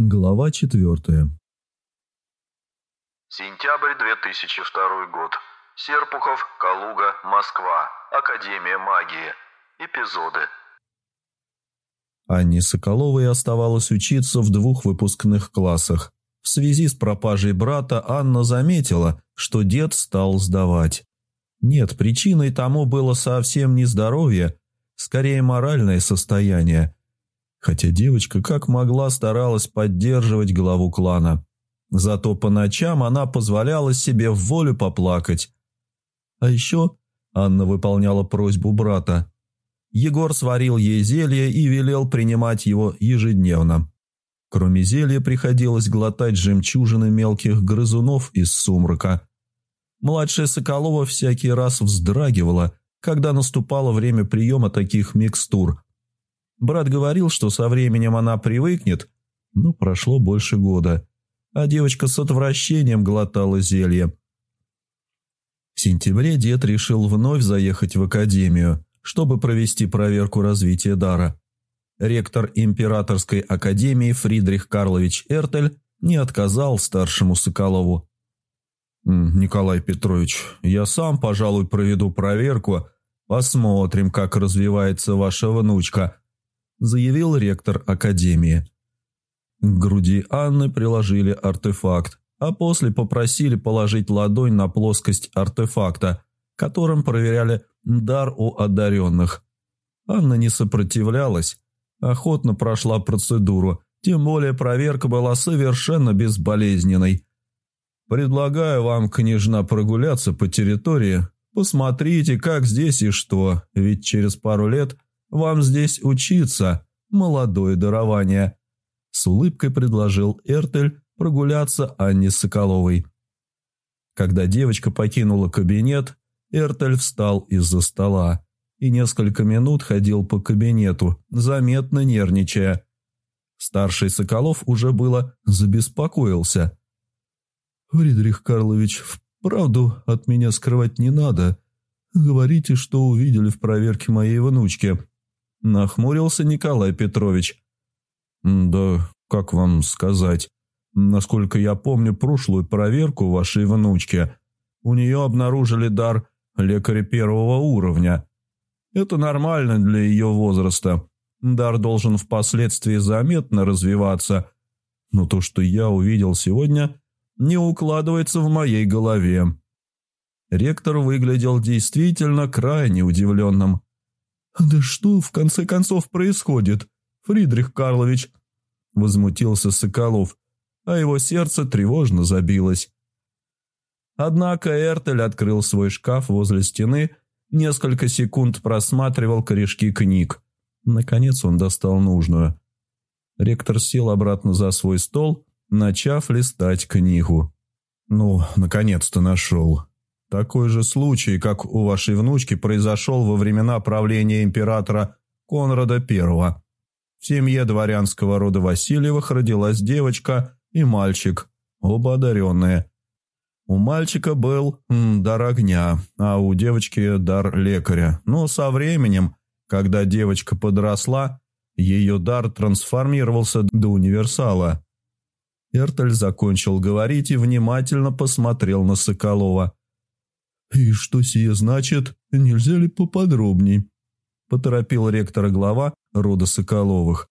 Глава четвертая. Сентябрь 2002 год. Серпухов, Калуга, Москва. Академия магии. Эпизоды. Анне Соколовой оставалось учиться в двух выпускных классах. В связи с пропажей брата Анна заметила, что дед стал сдавать. Нет, причиной тому было совсем не здоровье, скорее моральное состояние – хотя девочка как могла старалась поддерживать главу клана. Зато по ночам она позволяла себе в волю поплакать. А еще Анна выполняла просьбу брата. Егор сварил ей зелье и велел принимать его ежедневно. Кроме зелья приходилось глотать жемчужины мелких грызунов из сумрака. Младшая Соколова всякий раз вздрагивала, когда наступало время приема таких микстур – Брат говорил, что со временем она привыкнет, но прошло больше года, а девочка с отвращением глотала зелье. В сентябре дед решил вновь заехать в академию, чтобы провести проверку развития дара. Ректор Императорской академии Фридрих Карлович Эртель не отказал старшему Соколову. «Николай Петрович, я сам, пожалуй, проведу проверку. Посмотрим, как развивается ваша внучка», заявил ректор Академии. К груди Анны приложили артефакт, а после попросили положить ладонь на плоскость артефакта, которым проверяли дар у одаренных. Анна не сопротивлялась, охотно прошла процедуру, тем более проверка была совершенно безболезненной. «Предлагаю вам, княжна, прогуляться по территории. Посмотрите, как здесь и что, ведь через пару лет – вам здесь учиться, молодое дарование», – с улыбкой предложил Эртель прогуляться Анне Соколовой. Когда девочка покинула кабинет, Эртель встал из-за стола и несколько минут ходил по кабинету, заметно нервничая. Старший Соколов уже было забеспокоился. «Фридрих Карлович, вправду от меня скрывать не надо. Говорите, что увидели в проверке моей внучки», Нахмурился Николай Петрович. «Да как вам сказать? Насколько я помню прошлую проверку вашей внучки, у нее обнаружили дар лекаря первого уровня. Это нормально для ее возраста. Дар должен впоследствии заметно развиваться. Но то, что я увидел сегодня, не укладывается в моей голове». Ректор выглядел действительно крайне удивленным. «Да что в конце концов происходит, Фридрих Карлович?» Возмутился Соколов, а его сердце тревожно забилось. Однако Эртель открыл свой шкаф возле стены, несколько секунд просматривал корешки книг. Наконец он достал нужную. Ректор сел обратно за свой стол, начав листать книгу. «Ну, наконец-то нашел. Такой же случай, как у вашей внучки, произошел во времена правления императора Конрада I. В семье дворянского рода Васильевых родилась девочка и мальчик, оба одаренные. У мальчика был м, дар огня, а у девочки дар лекаря. Но со временем, когда девочка подросла, ее дар трансформировался до универсала. Эртель закончил говорить и внимательно посмотрел на Соколова – «И что сие значит? Нельзя ли поподробней?» – поторопил ректора глава рода Соколовых.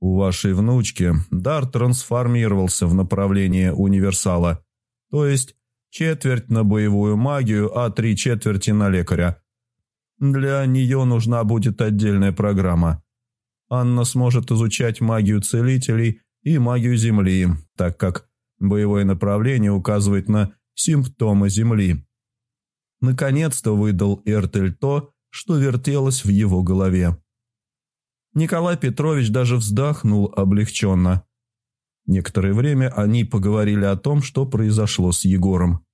«У вашей внучки дар трансформировался в направление универсала, то есть четверть на боевую магию, а три четверти на лекаря. Для нее нужна будет отдельная программа. Анна сможет изучать магию целителей и магию Земли, так как боевое направление указывает на симптомы Земли». Наконец-то выдал Эртель то, что вертелось в его голове. Николай Петрович даже вздохнул облегченно. Некоторое время они поговорили о том, что произошло с Егором.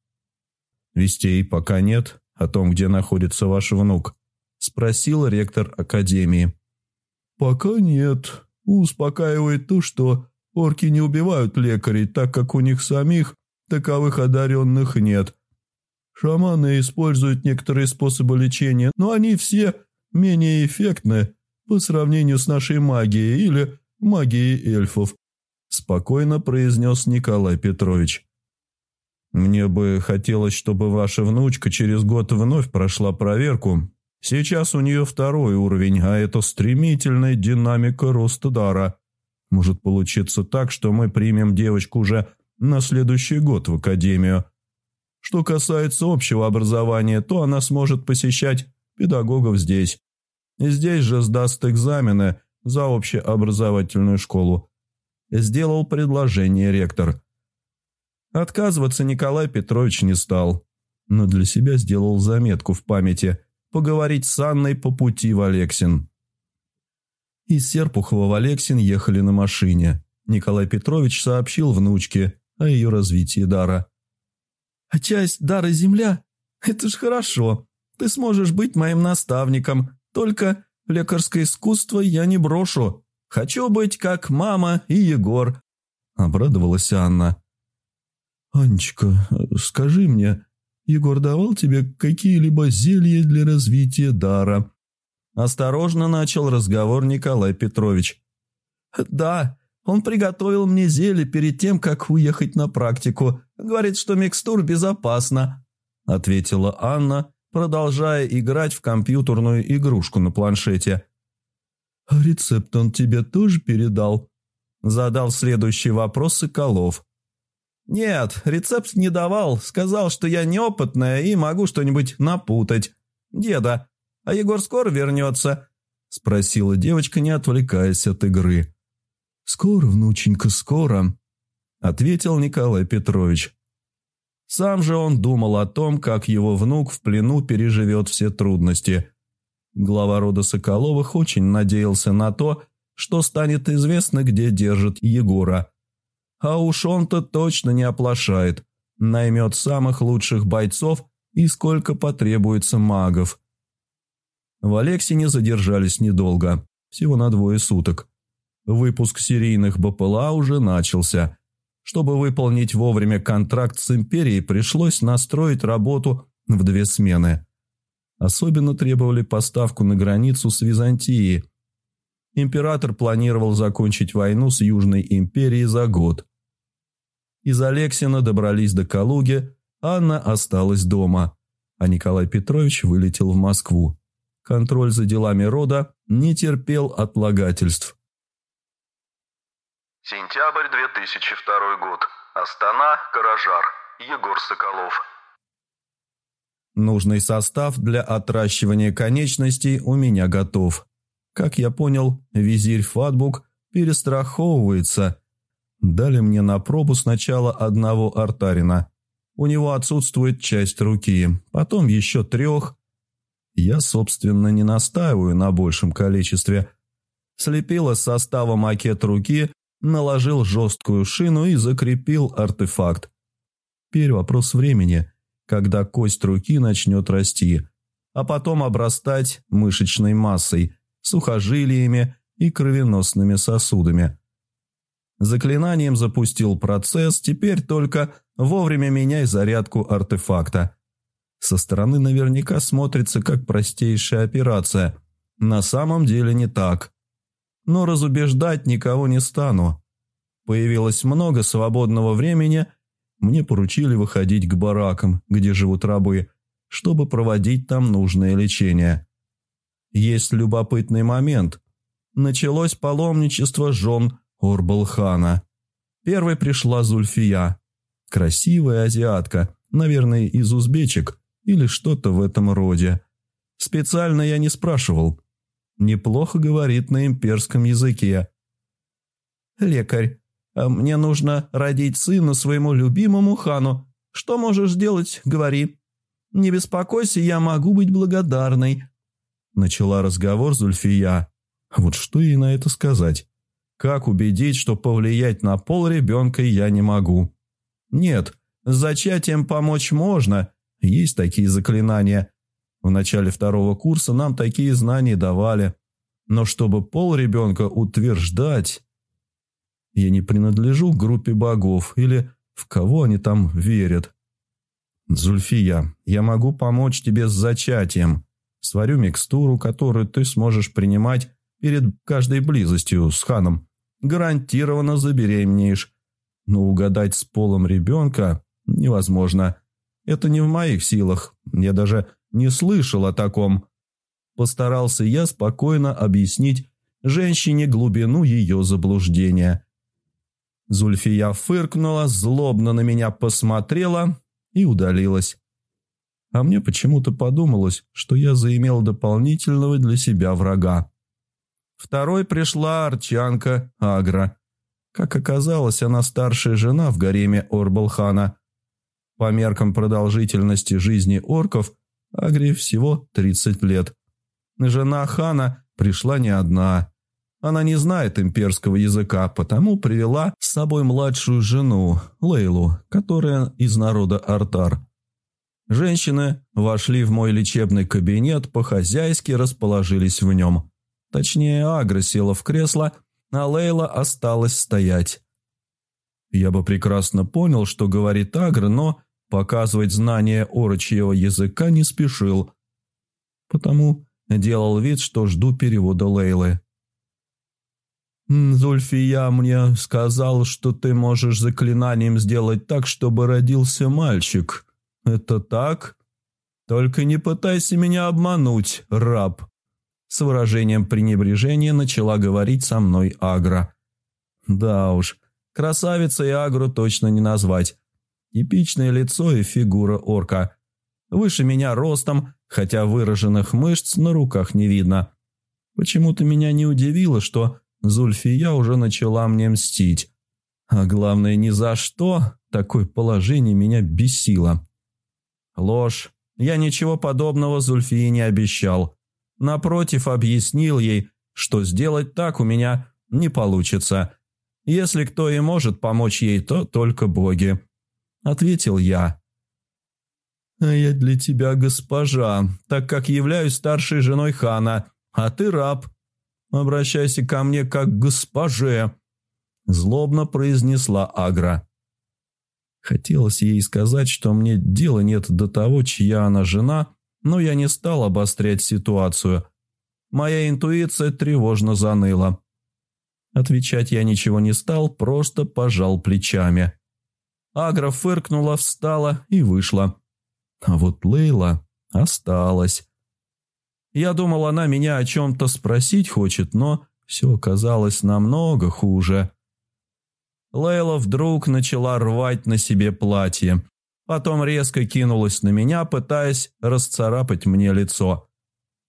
«Вестей пока нет о том, где находится ваш внук», – спросил ректор академии. «Пока нет. Успокаивает то, что орки не убивают лекарей, так как у них самих таковых одаренных нет», Шаманы используют некоторые способы лечения, но они все менее эффектны по сравнению с нашей магией или магией эльфов. спокойно произнес Николай Петрович. «Мне бы хотелось, чтобы ваша внучка через год вновь прошла проверку. Сейчас у нее второй уровень, а это стремительная динамика роста дара. Может получиться так, что мы примем девочку уже на следующий год в академию. Что касается общего образования, то она сможет посещать педагогов здесь. И здесь же сдаст экзамены за общеобразовательную школу. Сделал предложение ректор. Отказываться Николай Петрович не стал, но для себя сделал заметку в памяти поговорить с Анной по пути в Алексин. Из Серпухова в Алексин ехали на машине. Николай Петрович сообщил внучке о ее развитии дара. «А часть дара земля? Это ж хорошо. Ты сможешь быть моим наставником. Только лекарское искусство я не брошу. Хочу быть как мама и Егор», – обрадовалась Анна. «Анечка, скажи мне, Егор давал тебе какие-либо зелья для развития дара?» Осторожно начал разговор Николай Петрович. «Да, он приготовил мне зелье перед тем, как уехать на практику. Говорит, что микстур безопасна», – ответила Анна, продолжая играть в компьютерную игрушку на планшете. «А рецепт он тебе тоже передал?» – задал следующий вопрос Соколов. «Нет, рецепт не давал. Сказал, что я неопытная и могу что-нибудь напутать. Деда, а Егор скоро вернется?» – спросила девочка, не отвлекаясь от игры. «Скоро, внученька, скоро», – ответил Николай Петрович. Сам же он думал о том, как его внук в плену переживет все трудности. Глава рода Соколовых очень надеялся на то, что станет известно, где держит Егора – а уж он-то точно не оплошает. Наймет самых лучших бойцов и сколько потребуется магов. В Алексине задержались недолго, всего на двое суток. Выпуск серийных БПЛА уже начался. Чтобы выполнить вовремя контракт с Империей, пришлось настроить работу в две смены. Особенно требовали поставку на границу с Византией. Император планировал закончить войну с Южной Империей за год. Из Алексина добрались до Калуги, Анна осталась дома, а Николай Петрович вылетел в Москву. Контроль за делами рода не терпел отлагательств. Сентябрь 2002 год. Астана, Каражар. Егор Соколов. Нужный состав для отращивания конечностей у меня готов. Как я понял, визирь Фатбук перестраховывается Дали мне на пробу сначала одного артарина. У него отсутствует часть руки, потом еще трех. Я, собственно, не настаиваю на большем количестве. Слепил из состава макет руки, наложил жесткую шину и закрепил артефакт. Теперь вопрос времени, когда кость руки начнет расти, а потом обрастать мышечной массой, сухожилиями и кровеносными сосудами. Заклинанием запустил процесс, теперь только вовремя меняй зарядку артефакта. Со стороны наверняка смотрится как простейшая операция. На самом деле не так. Но разубеждать никого не стану. Появилось много свободного времени, мне поручили выходить к баракам, где живут рабы, чтобы проводить там нужное лечение. Есть любопытный момент. Началось паломничество жен Урбалхана. Первой пришла Зульфия. Красивая азиатка, наверное, из узбечек или что-то в этом роде. Специально я не спрашивал. Неплохо говорит на имперском языке. «Лекарь, а мне нужно родить сына своему любимому хану. Что можешь сделать, говори. Не беспокойся, я могу быть благодарной». Начала разговор Зульфия. Вот что ей на это сказать? Как убедить, что повлиять на пол ребенка я не могу? Нет, зачатием помочь можно, есть такие заклинания. В начале второго курса нам такие знания давали. Но чтобы пол ребенка утверждать... Я не принадлежу к группе богов или в кого они там верят. Зульфия, я могу помочь тебе с зачатием. Сварю микстуру, которую ты сможешь принимать перед каждой близостью с ханом. гарантированно забеременеешь. Но угадать с полом ребенка невозможно. Это не в моих силах. Я даже не слышал о таком. Постарался я спокойно объяснить женщине глубину ее заблуждения. Зульфия фыркнула, злобно на меня посмотрела и удалилась. А мне почему-то подумалось, что я заимел дополнительного для себя врага. Второй пришла арчанка Агра. Как оказалось, она старшая жена в гареме Орбалхана. По меркам продолжительности жизни орков, Агре всего 30 лет. Жена хана пришла не одна. Она не знает имперского языка, потому привела с собой младшую жену, Лейлу, которая из народа Артар. Женщины вошли в мой лечебный кабинет, по-хозяйски расположились в нем. Точнее, Агра села в кресло, а Лейла осталась стоять. Я бы прекрасно понял, что говорит Агра, но показывать знание орочьего языка не спешил. Потому делал вид, что жду перевода Лейлы. «Зульфия мне сказал, что ты можешь заклинанием сделать так, чтобы родился мальчик. Это так? Только не пытайся меня обмануть, раб!» С выражением пренебрежения начала говорить со мной Агра. Да уж, красавица и Агру точно не назвать. Типичное лицо и фигура орка. Выше меня ростом, хотя выраженных мышц на руках не видно. Почему-то меня не удивило, что Зульфия уже начала мне мстить. А главное, ни за что такое положение меня бесило. Ложь. Я ничего подобного Зульфии не обещал. Напротив, объяснил ей, что сделать так у меня не получится. Если кто и может помочь ей, то только боги. Ответил я. «А я для тебя госпожа, так как являюсь старшей женой хана, а ты раб. Обращайся ко мне как к госпоже», – злобно произнесла Агра. Хотелось ей сказать, что мне дела нет до того, чья она жена, но я не стал обострять ситуацию. Моя интуиция тревожно заныла. Отвечать я ничего не стал, просто пожал плечами. Агра фыркнула, встала и вышла. А вот Лейла осталась. Я думал, она меня о чем-то спросить хочет, но все оказалось намного хуже. Лейла вдруг начала рвать на себе платье. Потом резко кинулась на меня, пытаясь расцарапать мне лицо.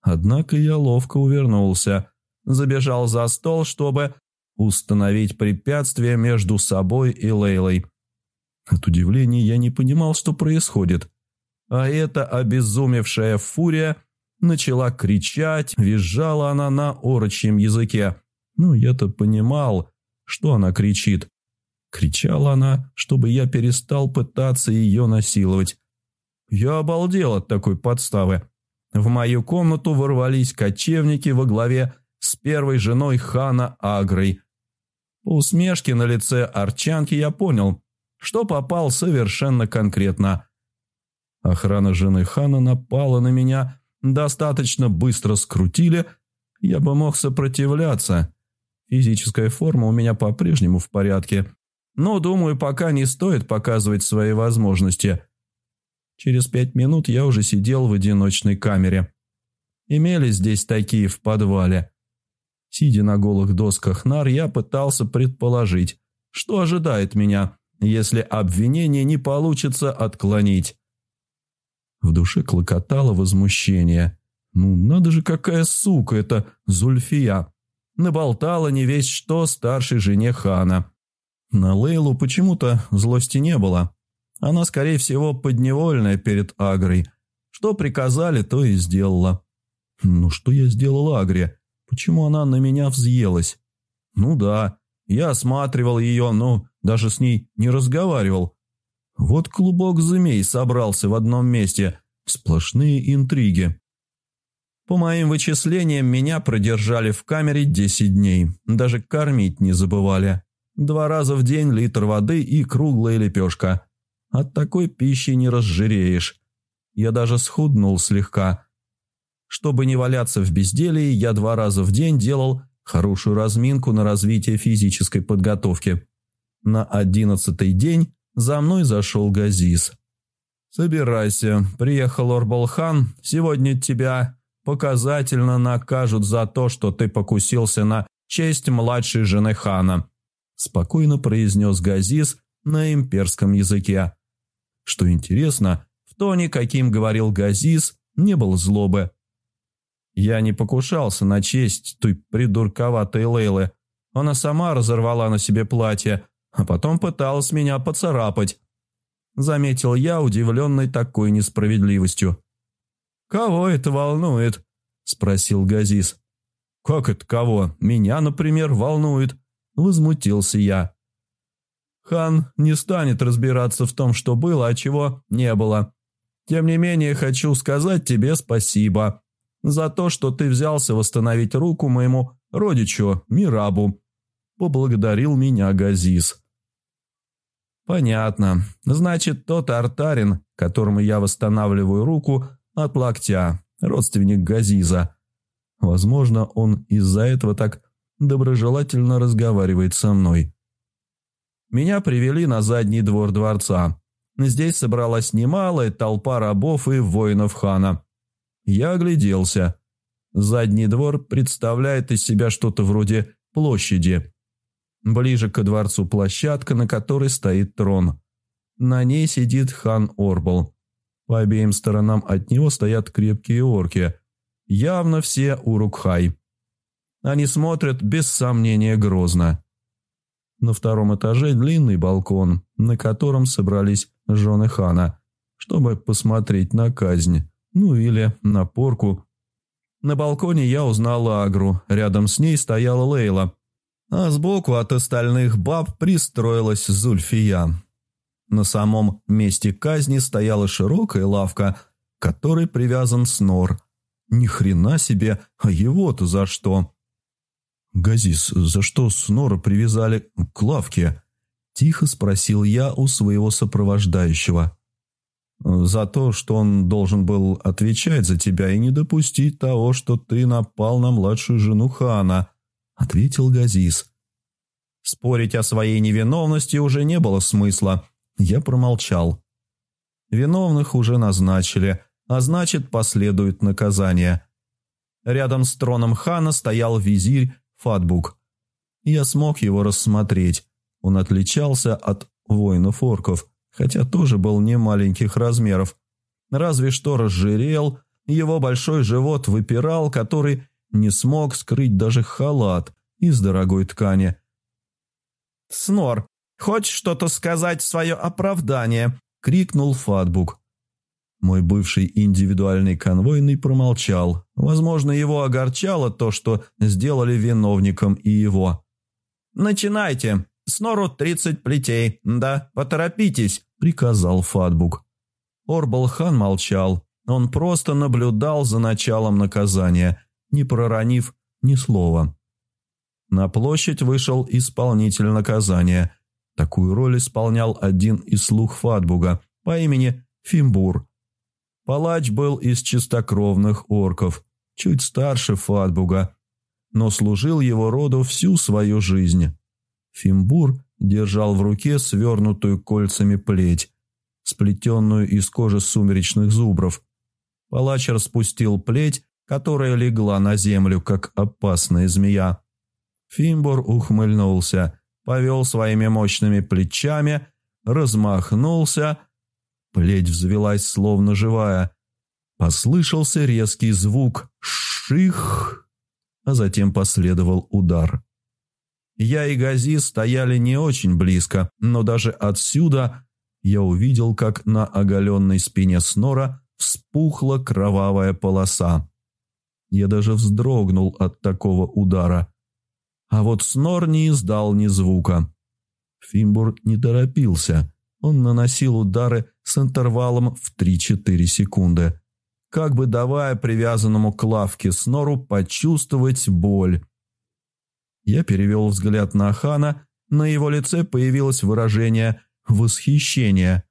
Однако я ловко увернулся, забежал за стол, чтобы установить препятствие между собой и Лейлой. От удивления я не понимал, что происходит. А эта обезумевшая фурия начала кричать, визжала она на орочьем языке. Ну, я-то понимал, что она кричит. Кричала она, чтобы я перестал пытаться ее насиловать. Я обалдел от такой подставы. В мою комнату ворвались кочевники во главе с первой женой хана Агрой. По усмешке на лице Арчанки я понял, что попал совершенно конкретно. Охрана жены хана напала на меня, достаточно быстро скрутили, я бы мог сопротивляться. Физическая форма у меня по-прежнему в порядке, но, думаю, пока не стоит показывать свои возможности. Через пять минут я уже сидел в одиночной камере. Имелись здесь такие в подвале. Сидя на голых досках нар, я пытался предположить, что ожидает меня, если обвинение не получится отклонить. В душе клокотало возмущение. Ну, надо же, какая сука это Зульфия. Наболтала не весь что старшей жене хана. На Лейлу почему-то злости не было. Она, скорее всего, подневольная перед Агрой. Что приказали, то и сделала. Ну что я сделал Агре? Почему она на меня взъелась? Ну да, я осматривал ее, но даже с ней не разговаривал. Вот клубок змей собрался в одном месте. Сплошные интриги. По моим вычислениям, меня продержали в камере 10 дней. Даже кормить не забывали. Два раза в день литр воды и круглая лепешка. От такой пищи не разжиреешь. Я даже схуднул слегка. Чтобы не валяться в безделии, я два раза в день делал хорошую разминку на развитие физической подготовки. На одиннадцатый день за мной зашел Газис. «Собирайся, приехал Орбалхан, сегодня тебя показательно накажут за то, что ты покусился на честь младшей жены хана», спокойно произнес Газис на имперском языке. Что интересно, в тоне, каким говорил Газис, не было злобы. Я не покушался на честь той придурковатой Лейлы. Она сама разорвала на себе платье, а потом пыталась меня поцарапать. Заметил я, удивленный такой несправедливостью. «Кого это волнует?» – спросил Газис. «Как это кого? Меня, например, волнует», – возмутился я. Хан не станет разбираться в том, что было, а чего не было. Тем не менее, хочу сказать тебе спасибо за то, что ты взялся восстановить руку моему родичу Мирабу. Поблагодарил меня Газис. Понятно. Значит, тот артарин, которому я восстанавливаю руку от локтя, родственник Газиза. Возможно, он из-за этого так доброжелательно разговаривает со мной. Меня привели на задний двор дворца. Здесь собралась немалая толпа рабов и воинов хана. Я огляделся. Задний двор представляет из себя что-то вроде площади. Ближе к дворцу площадка, на которой стоит трон. На ней сидит хан Орбал. По обеим сторонам от него стоят крепкие орки. Явно все урукхай. Они смотрят без сомнения грозно. На втором этаже длинный балкон, на котором собрались жены хана, чтобы посмотреть на казнь, ну или на порку. На балконе я узнал Агру, рядом с ней стояла Лейла, а сбоку от остальных баб пристроилась Зульфия. На самом месте казни стояла широкая лавка, которой привязан снор. Ни хрена себе, а его-то за что? «Газис, за что Снора привязали к лавке?» – тихо спросил я у своего сопровождающего. «За то, что он должен был отвечать за тебя и не допустить того, что ты напал на младшую жену хана», – ответил Газис. Спорить о своей невиновности уже не было смысла. Я промолчал. Виновных уже назначили, а значит, последует наказание. Рядом с троном хана стоял визирь Фатбук. Я смог его рассмотреть. Он отличался от воинов-орков, хотя тоже был не маленьких размеров. Разве что разжирел, его большой живот выпирал, который не смог скрыть даже халат из дорогой ткани. «Снор, хочешь что-то сказать в свое оправдание?» – крикнул Фатбук. Мой бывший индивидуальный конвойный промолчал. Возможно, его огорчало то, что сделали виновником и его. «Начинайте. Снору тридцать плетей. Да, поторопитесь», — приказал Фатбук. Орбалхан молчал. Он просто наблюдал за началом наказания, не проронив ни слова. На площадь вышел исполнитель наказания. Такую роль исполнял один из слуг Фатбуга по имени Фимбур. Палач был из чистокровных орков, чуть старше Фатбуга, но служил его роду всю свою жизнь. Фимбур держал в руке свернутую кольцами плеть, сплетенную из кожи сумеречных зубров. Палач распустил плеть, которая легла на землю, как опасная змея. Фимбур ухмыльнулся, повел своими мощными плечами, размахнулся – Плеть взвелась, словно живая. Послышался резкий звук «ших», а затем последовал удар. Я и Гази стояли не очень близко, но даже отсюда я увидел, как на оголенной спине Снора вспухла кровавая полоса. Я даже вздрогнул от такого удара. А вот Снор не издал ни звука. Фимбур не торопился. Он наносил удары с интервалом в 3-4 секунды, как бы давая привязанному к лавке снору почувствовать боль. Я перевел взгляд на Хана, на его лице появилось выражение восхищения.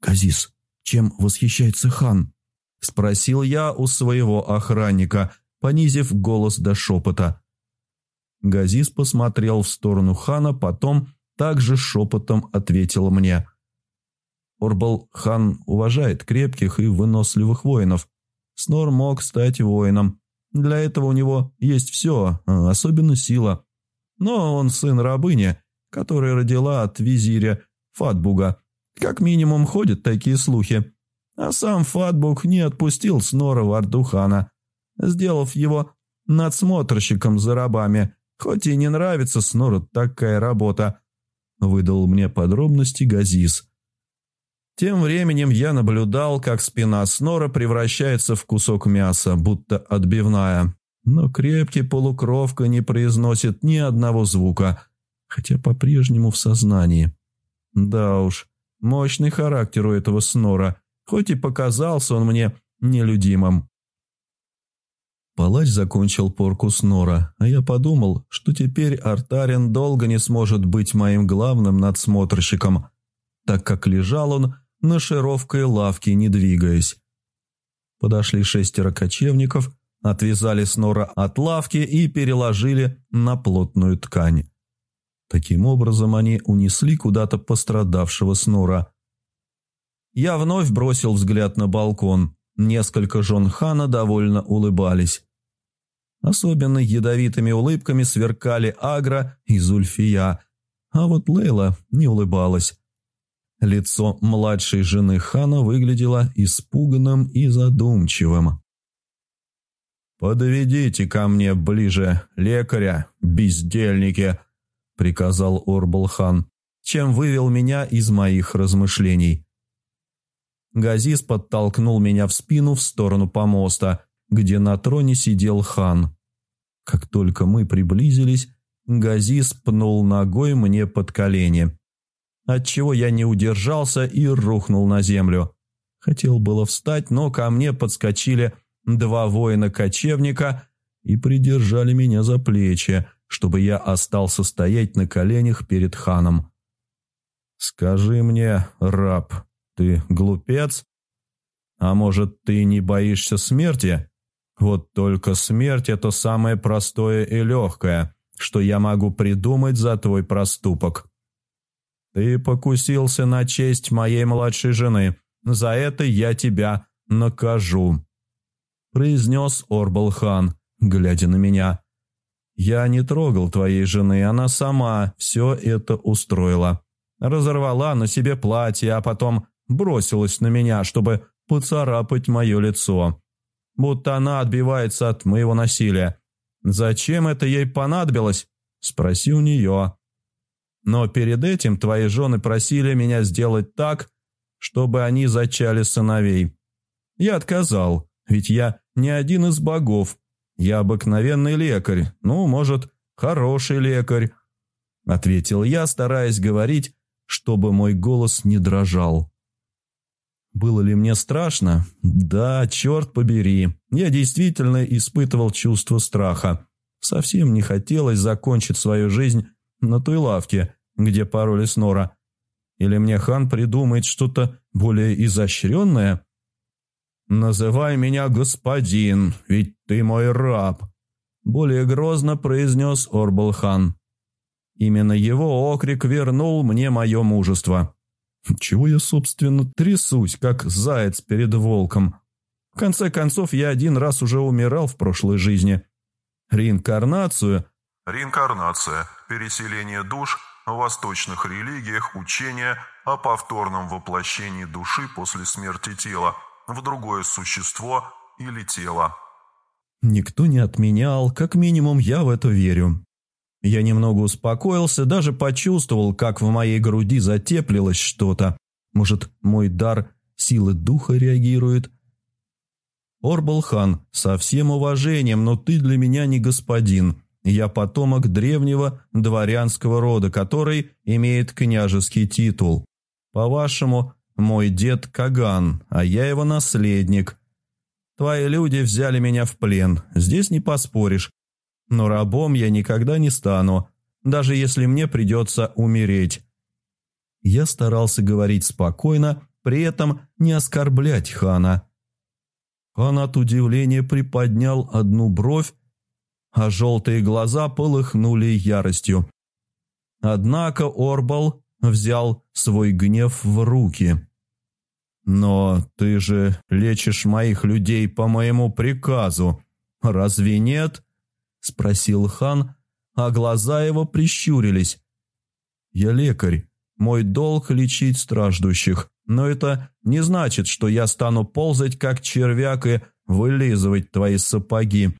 «Казис, чем восхищается хан?» – спросил я у своего охранника, понизив голос до шепота. Газис посмотрел в сторону хана, потом также шепотом ответил мне. Орбал хан уважает крепких и выносливых воинов. Снор мог стать воином. Для этого у него есть все, особенно сила. Но он сын рабыни, которая родила от визиря Фатбуга. Как минимум ходят такие слухи. А сам Фатбуг не отпустил Снора в Ардухана, сделав его надсмотрщиком за рабами, хоть и не нравится Снору такая работа. Выдал мне подробности Газис. Тем временем я наблюдал, как спина Снора превращается в кусок мяса, будто отбивная. Но крепкий полукровка не произносит ни одного звука, хотя по-прежнему в сознании. Да уж, мощный характер у этого Снора, хоть и показался он мне нелюдимым. Палач закончил порку Снора, а я подумал, что теперь Артарин долго не сможет быть моим главным надсмотрщиком, так как лежал он на широкой лавке, не двигаясь. Подошли шестеро кочевников, отвязали Снора от лавки и переложили на плотную ткань. Таким образом они унесли куда-то пострадавшего Снора. Я вновь бросил взгляд на балкон. Несколько жен хана довольно улыбались. Особенно ядовитыми улыбками сверкали Агра и Зульфия, а вот Лейла не улыбалась. Лицо младшей жены хана выглядело испуганным и задумчивым. «Подведите ко мне ближе лекаря, бездельники», — приказал Орбал-хан, чем вывел меня из моих размышлений. Газис подтолкнул меня в спину в сторону помоста, где на троне сидел хан. Как только мы приблизились, Газис пнул ногой мне под колени, отчего я не удержался и рухнул на землю. Хотел было встать, но ко мне подскочили два воина-кочевника и придержали меня за плечи, чтобы я остался стоять на коленях перед ханом. «Скажи мне, раб, ты глупец? А может, ты не боишься смерти? Вот только смерть – это самое простое и легкое, что я могу придумать за твой проступок. Ты покусился на честь моей младшей жены, за это я тебя накажу», – произнес Орбалхан, глядя на меня. «Я не трогал твоей жены, она сама все это устроила. Разорвала на себе платье, а потом бросилась на меня, чтобы поцарапать мое лицо. Будто она отбивается от моего насилия. «Зачем это ей понадобилось?» – спроси у нее. Но перед этим твои жены просили меня сделать так, чтобы они зачали сыновей. Я отказал, ведь я не один из богов. Я обыкновенный лекарь, ну, может, хороший лекарь. Ответил я, стараясь говорить, чтобы мой голос не дрожал. Было ли мне страшно? Да, черт побери. Я действительно испытывал чувство страха. Совсем не хотелось закончить свою жизнь на той лавке, где пароли снора. Или мне хан придумает что-то более изощренное? «Называй меня господин, ведь ты мой раб», – более грозно произнес Орбал-хан. Именно его окрик вернул мне мое мужество. Чего я, собственно, трясусь, как заяц перед волком? В конце концов, я один раз уже умирал в прошлой жизни. Реинкарнацию... Реинкарнация – переселение душ в восточных религиях, учение о повторном воплощении души после смерти тела в другое существо или тело. Никто не отменял, как минимум я в это верю. Я немного успокоился, даже почувствовал, как в моей груди затеплилось что-то. Может, мой дар силы духа реагирует? Орбалхан, со всем уважением, но ты для меня не господин. Я потомок древнего дворянского рода, который имеет княжеский титул. По-вашему, мой дед Каган, а я его наследник. Твои люди взяли меня в плен, здесь не поспоришь. Но рабом я никогда не стану, даже если мне придется умереть. Я старался говорить спокойно, при этом не оскорблять хана. Хан от удивления приподнял одну бровь, а желтые глаза полыхнули яростью. Однако Орбал взял свой гнев в руки. «Но ты же лечишь моих людей по моему приказу, разве нет?» – спросил хан, а глаза его прищурились. «Я лекарь, мой долг лечить страждущих, но это не значит, что я стану ползать как червяк и вылизывать твои сапоги.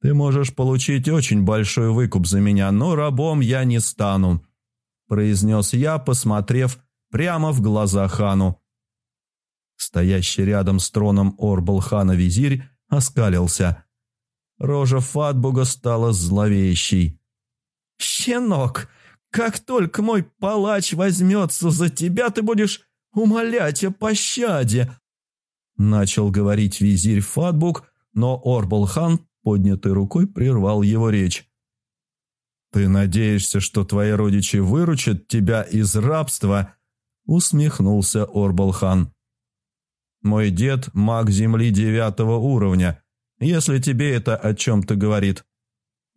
Ты можешь получить очень большой выкуп за меня, но рабом я не стану», – произнес я, посмотрев прямо в глаза хану. Стоящий рядом с троном Орбал-хана визирь оскалился. Рожа Фатбуга стала зловещей. «Щенок, как только мой палач возьмется за тебя, ты будешь умолять о пощаде!» Начал говорить визирь Фатбук, но Орбал-хан, поднятой рукой, прервал его речь. «Ты надеешься, что твои родичи выручат тебя из рабства?» усмехнулся Орбал-хан. Мой дед – маг земли девятого уровня, если тебе это о чем-то говорит.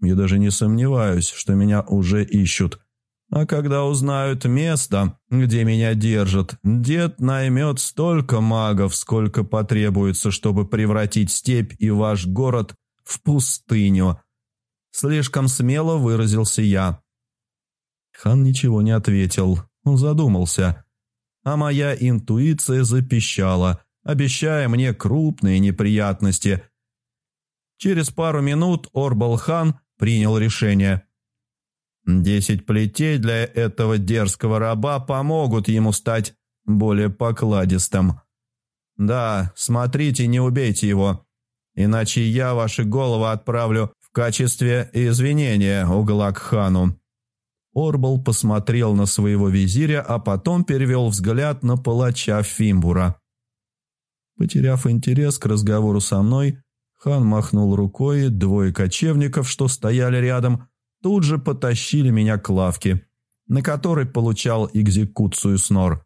Я даже не сомневаюсь, что меня уже ищут. А когда узнают место, где меня держат, дед наймет столько магов, сколько потребуется, чтобы превратить степь и ваш город в пустыню. Слишком смело выразился я. Хан ничего не ответил, он задумался. А моя интуиция запищала – обещая мне крупные неприятности. Через пару минут Орбалхан принял решение. Десять плетей для этого дерзкого раба помогут ему стать более покладистым. Да, смотрите, не убейте его, иначе я ваши головы отправлю в качестве извинения Углак-хану. Орбал посмотрел на своего визиря, а потом перевел взгляд на палача Фимбура. Потеряв интерес к разговору со мной, хан махнул рукой, двое кочевников, что стояли рядом, тут же потащили меня к лавке, на которой получал экзекуцию снор.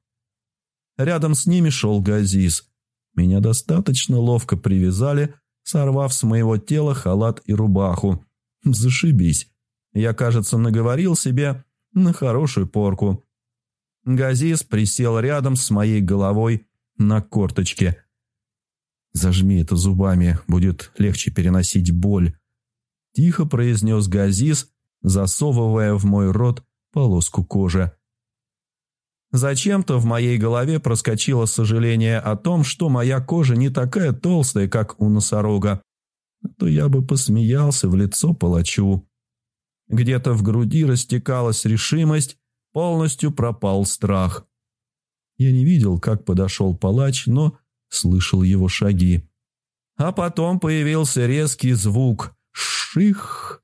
Рядом с ними шел Газиз. Меня достаточно ловко привязали, сорвав с моего тела халат и рубаху. Зашибись. Я, кажется, наговорил себе на хорошую порку. Газиз присел рядом с моей головой на корточке – Зажми это зубами, будет легче переносить боль. Тихо произнес Газис, засовывая в мой рот полоску кожи. Зачем-то в моей голове проскочило сожаление о том, что моя кожа не такая толстая, как у носорога. То я бы посмеялся в лицо палачу. Где-то в груди растекалась решимость, полностью пропал страх. Я не видел, как подошел палач, но слышал его шаги. А потом появился резкий звук «ших».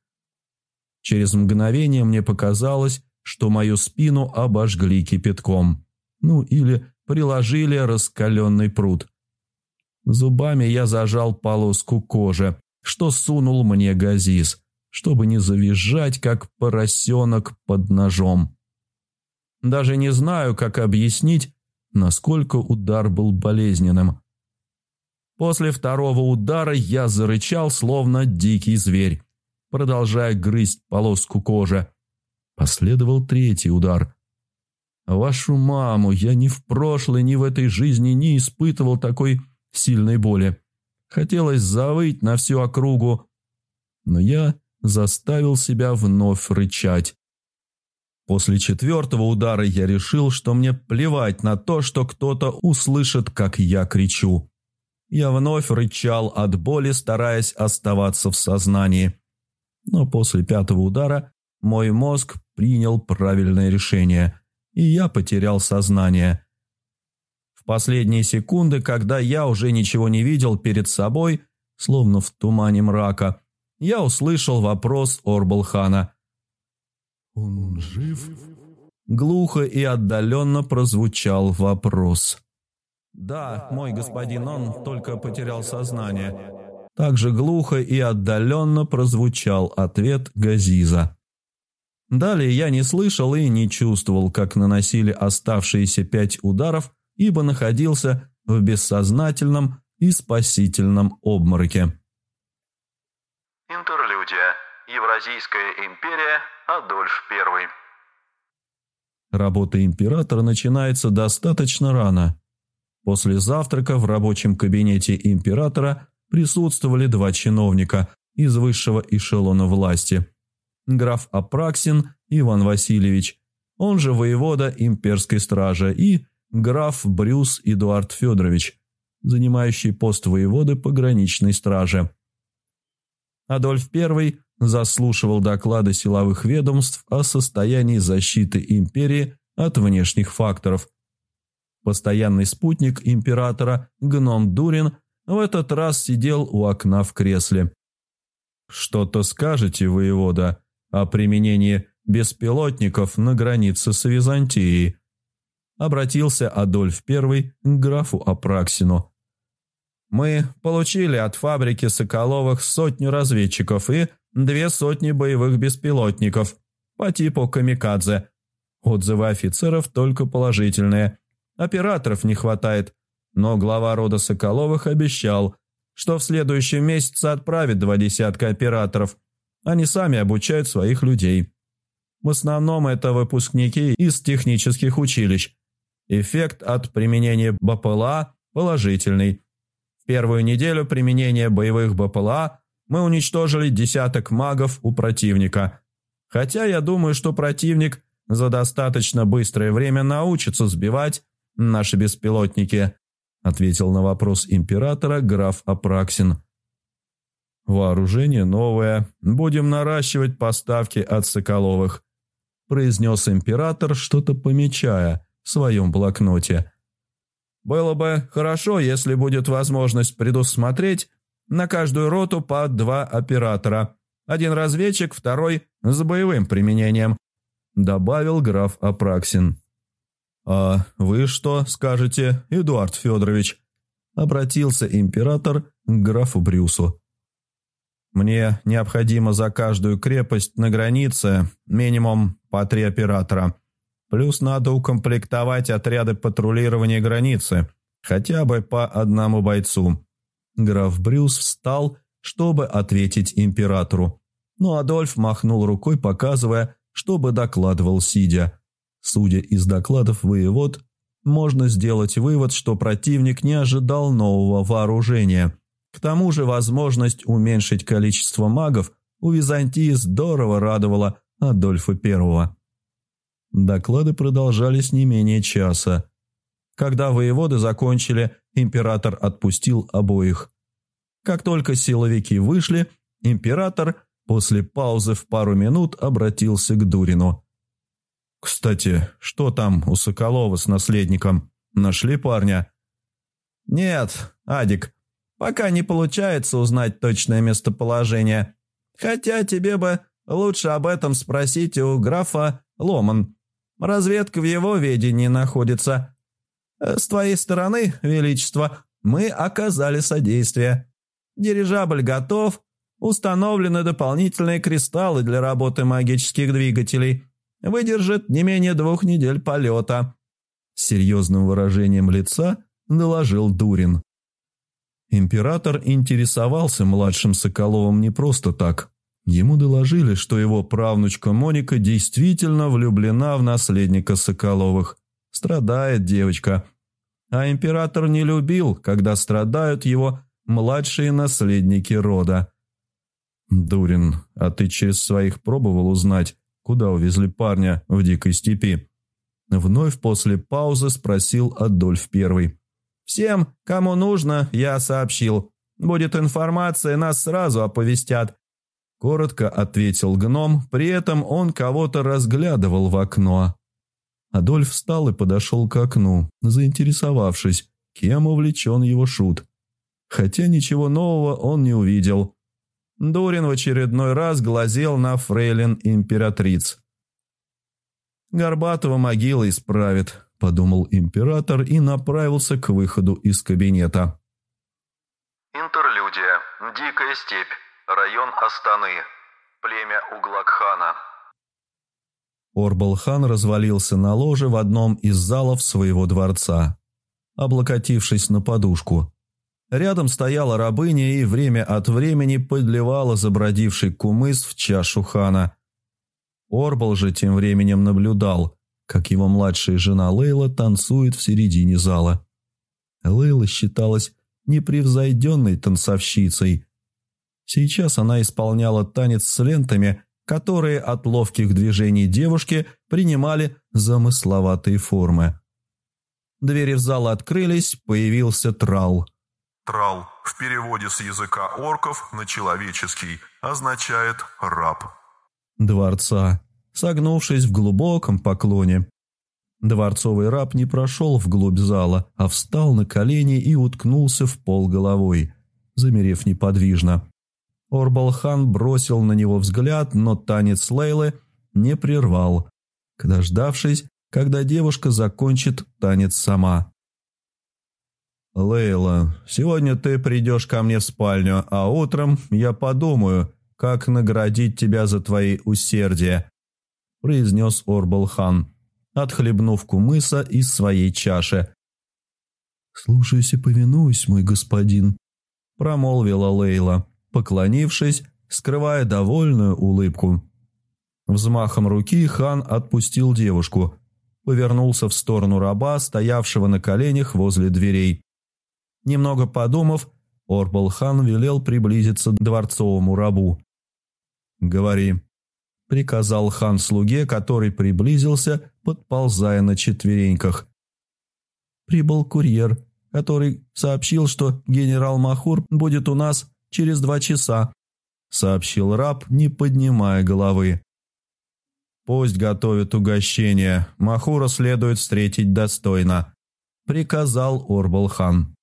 Через мгновение мне показалось, что мою спину обожгли кипятком. Ну или приложили раскаленный пруд. Зубами я зажал полоску кожи, что сунул мне газиз, чтобы не завизжать, как поросенок под ножом. Даже не знаю, как объяснить, насколько удар был болезненным. После второго удара я зарычал, словно дикий зверь, продолжая грызть полоску кожи. Последовал третий удар. Вашу маму, я ни в прошлой, ни в этой жизни не испытывал такой сильной боли. Хотелось завыть на всю округу, но я заставил себя вновь рычать. После четвертого удара я решил, что мне плевать на то, что кто-то услышит, как я кричу. Я вновь рычал от боли, стараясь оставаться в сознании. Но после пятого удара мой мозг принял правильное решение, и я потерял сознание. В последние секунды, когда я уже ничего не видел перед собой, словно в тумане мрака, я услышал вопрос Орбалхана. «Он жив?» Глухо и отдаленно прозвучал вопрос. «Да, мой господин, он только потерял сознание». Также глухо и отдаленно прозвучал ответ Газиза. Далее я не слышал и не чувствовал, как наносили оставшиеся пять ударов, ибо находился в бессознательном и спасительном обмороке. Интерлюдия. Евразийская империя, Адольф I. Работа императора начинается достаточно рано. После завтрака в рабочем кабинете императора присутствовали два чиновника из высшего эшелона власти. Граф Апраксин Иван Васильевич, он же воевода имперской стражи, и граф Брюс Эдуард Федорович, занимающий пост воеводы пограничной стражи. Адольф I заслушивал доклады силовых ведомств о состоянии защиты империи от внешних факторов. Постоянный спутник императора Гном Дурин в этот раз сидел у окна в кресле. «Что-то скажете, воевода, о применении беспилотников на границе с Византией?» Обратился Адольф I к графу Апраксину. «Мы получили от фабрики Соколовых сотню разведчиков и две сотни боевых беспилотников по типу «Камикадзе». Отзывы офицеров только положительные. Операторов не хватает, но глава рода Соколовых обещал, что в следующем месяце отправит два десятка операторов. Они сами обучают своих людей. В основном это выпускники из технических училищ. Эффект от применения БПЛА положительный. В первую неделю применения боевых БПЛА мы уничтожили десяток магов у противника. Хотя я думаю, что противник за достаточно быстрое время научится сбивать наши беспилотники, ответил на вопрос императора граф Апраксин. «Вооружение новое. Будем наращивать поставки от Соколовых», произнес император, что-то помечая в своем блокноте. «Было бы хорошо, если будет возможность предусмотреть на каждую роту по два оператора. Один разведчик, второй с боевым применением», – добавил граф Апраксин. «А вы что скажете, Эдуард Федорович?» – обратился император к графу Брюсу. «Мне необходимо за каждую крепость на границе минимум по три оператора. Плюс надо укомплектовать отряды патрулирования границы, хотя бы по одному бойцу. Граф Брюс встал, чтобы ответить императору. Но Адольф махнул рукой, показывая, чтобы докладывал сидя. Судя из докладов воевод, можно сделать вывод, что противник не ожидал нового вооружения. К тому же возможность уменьшить количество магов у Византии здорово радовала Адольфа I. Доклады продолжались не менее часа. Когда воеводы закончили, император отпустил обоих. Как только силовики вышли, император после паузы в пару минут обратился к Дурину. «Кстати, что там у Соколова с наследником? Нашли парня?» «Нет, Адик, пока не получается узнать точное местоположение. Хотя тебе бы лучше об этом спросить у графа Ломан. Разведка в его ведении находится. Э, с твоей стороны, Величество, мы оказали содействие. Дирижабль готов, установлены дополнительные кристаллы для работы магических двигателей. Выдержит не менее двух недель полета. С серьезным выражением лица доложил Дурин. Император интересовался младшим Соколовым не просто так. Ему доложили, что его правнучка Моника действительно влюблена в наследника Соколовых. Страдает девочка. А император не любил, когда страдают его младшие наследники рода. «Дурин, а ты через своих пробовал узнать, куда увезли парня в дикой степи?» Вновь после паузы спросил Адольф Первый. «Всем, кому нужно, я сообщил. Будет информация, нас сразу оповестят». Коротко ответил гном, при этом он кого-то разглядывал в окно. Адольф встал и подошел к окну, заинтересовавшись, кем увлечен его шут. Хотя ничего нового он не увидел. Дурин в очередной раз глазел на фрейлин императриц. «Горбатого могила исправит», – подумал император и направился к выходу из кабинета. Интерлюдия. Дикая степь. Район Астаны. Племя Углакхана. Орбалхан развалился на ложе в одном из залов своего дворца, облокотившись на подушку. Рядом стояла рабыня и время от времени подливала забродивший кумыс в чашу хана. Орбал же тем временем наблюдал, как его младшая жена Лейла танцует в середине зала. Лейла считалась непревзойденной танцовщицей. Сейчас она исполняла танец с лентами, которые от ловких движений девушки принимали замысловатые формы. Двери в зал открылись, появился трал. Трал в переводе с языка орков на человеческий означает «раб». Дворца, согнувшись в глубоком поклоне. Дворцовый раб не прошел вглубь зала, а встал на колени и уткнулся в пол головой, замерев неподвижно. Орбалхан бросил на него взгляд, но танец Лейлы не прервал, дождавшись, когда девушка закончит танец сама. «Лейла, сегодня ты придешь ко мне в спальню, а утром я подумаю, как наградить тебя за твои усердия», – произнес Орбалхан, отхлебнув кумыса из своей чаши. «Слушайся, повинуюсь, мой господин», – промолвила Лейла поклонившись, скрывая довольную улыбку. Взмахом руки хан отпустил девушку, повернулся в сторону раба, стоявшего на коленях возле дверей. Немного подумав, Орбал-хан велел приблизиться к дворцовому рабу. «Говори», — приказал хан слуге, который приблизился, подползая на четвереньках. «Прибыл курьер, который сообщил, что генерал Махур будет у нас через два часа», — сообщил раб, не поднимая головы. «Пусть готовят угощение, Махура следует встретить достойно», — приказал Орбал-хан.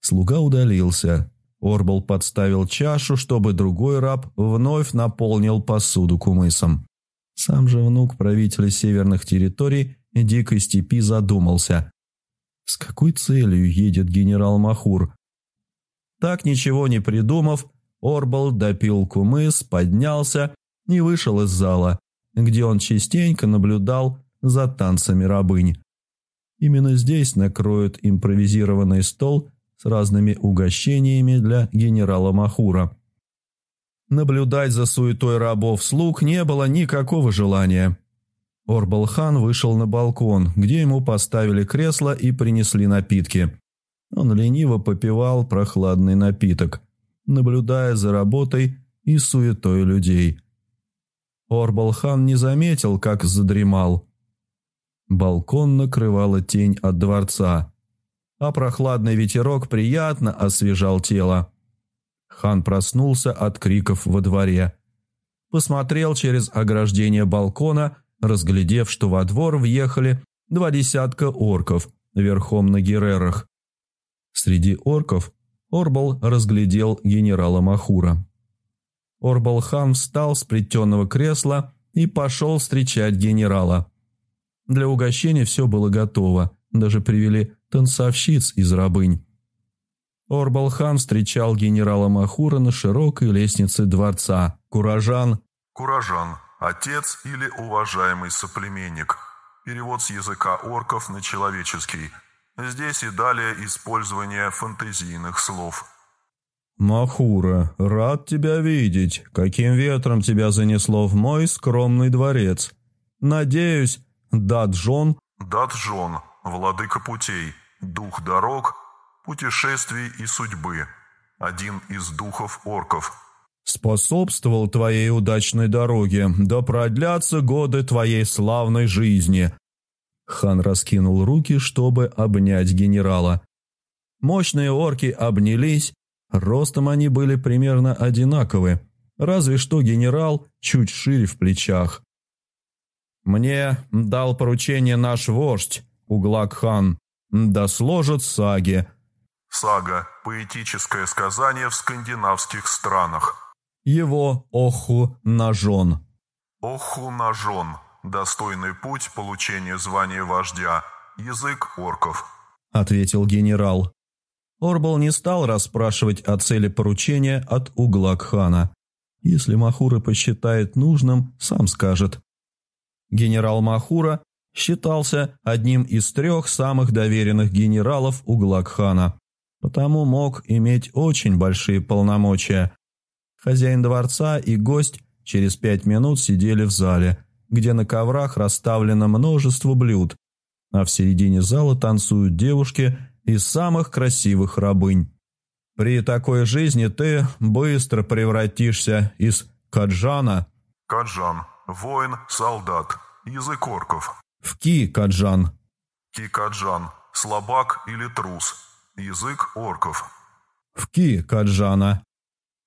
Слуга удалился. Орбал подставил чашу, чтобы другой раб вновь наполнил посуду кумысом. Сам же внук правителя северных территорий дикой степи задумался. С какой целью едет генерал Махур? Так ничего не придумав, Орбал допил кумыс, поднялся и вышел из зала, где он частенько наблюдал за танцами рабынь. Именно здесь накроют импровизированный стол с разными угощениями для генерала Махура. Наблюдать за суетой рабов-слуг не было никакого желания. Орбал-хан вышел на балкон, где ему поставили кресло и принесли напитки. Он лениво попивал прохладный напиток, наблюдая за работой и суетой людей. Орбалхан не заметил, как задремал. Балкон накрывала тень от дворца, а прохладный ветерок приятно освежал тело. Хан проснулся от криков во дворе. Посмотрел через ограждение балкона, разглядев, что во двор въехали два десятка орков верхом на герерах. Среди орков Орбал разглядел генерала Махура. Орбал-хан встал с плетеного кресла и пошел встречать генерала. Для угощения все было готово, даже привели танцовщиц из рабынь. Орбал-хан встречал генерала Махура на широкой лестнице дворца. Куражан. Куражан. Отец или уважаемый соплеменник. Перевод с языка орков на человеческий – Здесь и далее использование фантазийных слов. «Махура, рад тебя видеть. Каким ветром тебя занесло в мой скромный дворец? Надеюсь, Даджон...» «Даджон, владыка путей, дух дорог, путешествий и судьбы, один из духов орков». «Способствовал твоей удачной дороге, да продлятся годы твоей славной жизни», Хан раскинул руки, чтобы обнять генерала. Мощные орки обнялись, ростом они были примерно одинаковы, разве что генерал чуть шире в плечах. «Мне дал поручение наш вождь, Углак-хан, да сложат саги». Сага – поэтическое сказание в скандинавских странах. Его Оху-Нажон. Оху-Нажон Достойный путь получения звания вождя. Язык орков. Ответил генерал. Орбал не стал расспрашивать о цели поручения от угла Кхана. Если Махура посчитает нужным, сам скажет. Генерал Махура считался одним из трех самых доверенных генералов угла Кхана. потому мог иметь очень большие полномочия. Хозяин дворца и гость через пять минут сидели в зале, где на коврах расставлено множество блюд, а в середине зала танцуют девушки из самых красивых рабынь. При такой жизни ты быстро превратишься из каджана Каджан. Воин, солдат. Язык орков. в ки-каджан. Кикаджан. Слабак или трус. Язык орков. в ки-каджана.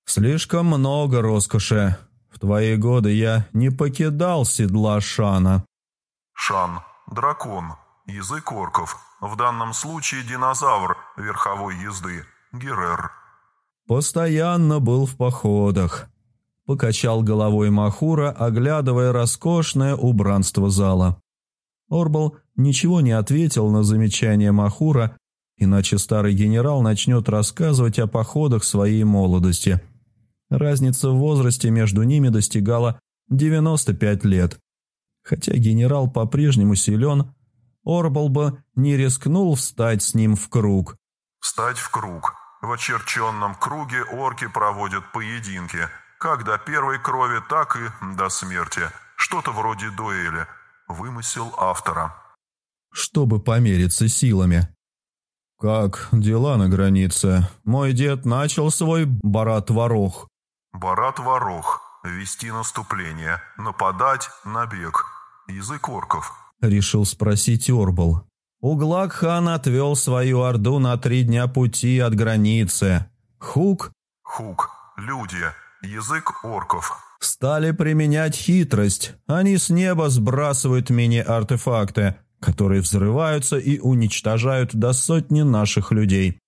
Слишком много роскоши. В твои годы я не покидал седла Шана. Шан. Дракон. Язык орков. В данном случае динозавр верховой езды. Герер. Постоянно был в походах. Покачал головой Махура, оглядывая роскошное убранство зала. Орбал ничего не ответил на замечание Махура, иначе старый генерал начнет рассказывать о походах своей молодости. Разница в возрасте между ними достигала 95 лет. Хотя генерал по-прежнему силен, Орбал бы не рискнул встать с ним в круг. Встать в круг. В очерченном круге орки проводят поединки, как до первой крови, так и до смерти. Что-то вроде дуэли. Вымысел автора. чтобы помериться силами. «Как дела на границе? Мой дед начал свой барат-ворох. Барат Ворох. Вести наступление. Нападать. Набег. Язык орков. решил спросить Орбал. Углак-хан отвел свою орду на три дня пути от границы. Хук Хук. Люди. Язык орков. стали применять хитрость. Они с неба сбрасывают мини-артефакты, которые взрываются и уничтожают до сотни наших людей.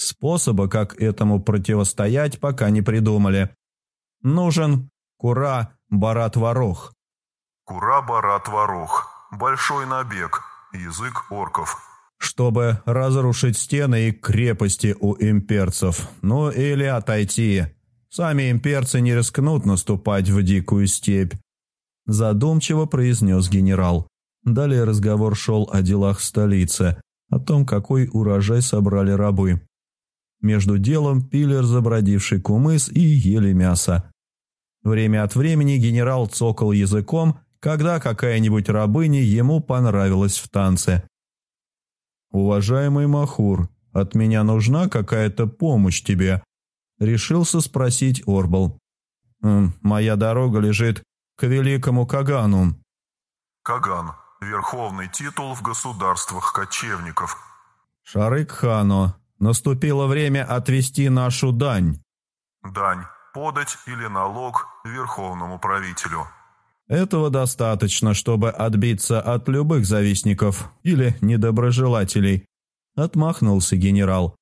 Способа, как этому противостоять, пока не придумали. Нужен Кура Барат-Ворох. Кура Барат Ворох. Большой набег. Язык орков. чтобы разрушить стены и крепости у имперцев, ну или отойти. Сами имперцы не рискнут наступать в дикую степь. Задумчиво произнес генерал. Далее разговор шел о делах столицы, о том, какой урожай собрали рабы. Между делом пили разобродивший кумыс и ели мясо. Время от времени генерал цокал языком, когда какая-нибудь рабыня ему понравилась в танце. «Уважаемый Махур, от меня нужна какая-то помощь тебе?» Решился спросить Орбал. «М, «Моя дорога лежит к великому Кагану». Каган. Верховный титул в государствах кочевников. «Шарык-хану, наступило время отвести нашу дань». Дань. Подать или налог верховному правителю. Этого достаточно, чтобы отбиться от любых завистников или недоброжелателей. Отмахнулся генерал.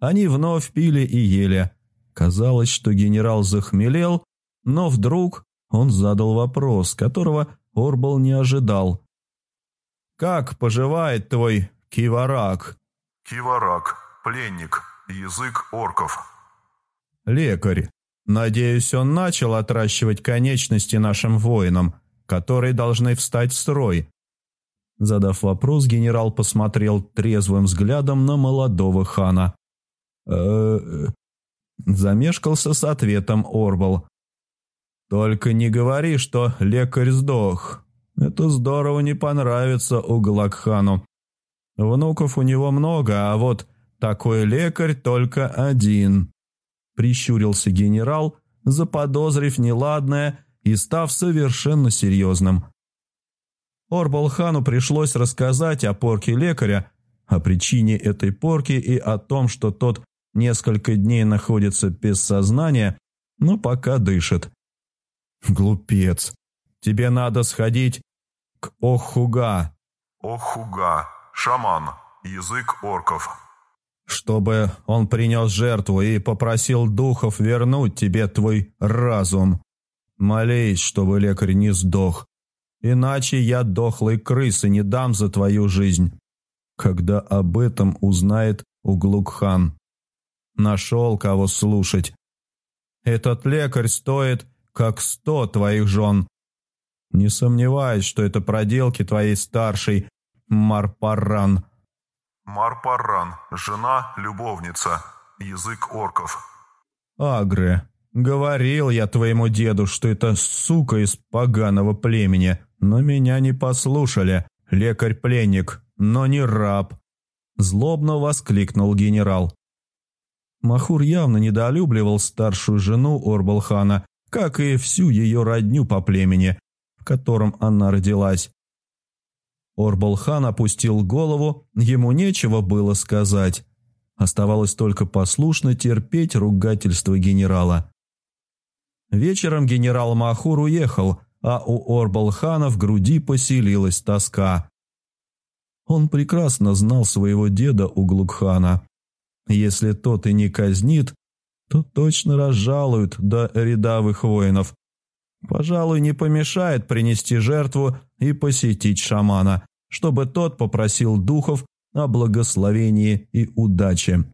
Они вновь пили и ели. Казалось, что генерал захмелел, но вдруг он задал вопрос, которого Орбал не ожидал. «Как поживает твой киварак?» Киварак. Пленник. Язык орков. «Лекарь. Надеюсь, он начал отращивать конечности нашим воинам, которые должны встать в строй». Задав вопрос, генерал посмотрел трезвым взглядом на молодого хана. э Замешкался с ответом Орбал. «Только не говори, что лекарь сдох. Это здорово не понравится Углакхану. Внуков у него много, а вот такой лекарь только один». Прищурился генерал, заподозрив неладное и став совершенно серьезным. Орбалхану пришлось рассказать о порке лекаря, о причине этой порки и о том, что тот несколько дней находится без сознания, но пока дышит. «Глупец, тебе надо сходить к Охуга, Охуга. Шаман. Язык орков. Чтобы он принес жертву и попросил духов вернуть тебе твой разум. Молись, чтобы лекарь не сдох, иначе я дохлой крысы не дам за твою жизнь. Когда об этом узнает Углукхан. Нашел кого слушать. Этот лекарь стоит, как сто твоих жен. Не сомневаюсь, что это проделки твоей старшей Марпаран. Марпарран, жена, любовница, язык орков. Агре, говорил я твоему деду, что это сука из поганого племени, но меня не послушали. Лекарь-пленник, но не раб. Злобно воскликнул генерал. Махур явно недолюбливал старшую жену Орбалхана, как и всю ее родню по племени, в котором она родилась. Орбалхан опустил голову, ему нечего было сказать. Оставалось только послушно терпеть ругательство генерала. Вечером генерал Махур уехал, а у Орбалхана в груди поселилась тоска. Он прекрасно знал своего деда Углукхана. Если тот и не казнит, то точно разжалуют до рядовых воинов. Пожалуй, не помешает принести жертву и посетить шамана, чтобы тот попросил духов о благословении и удаче.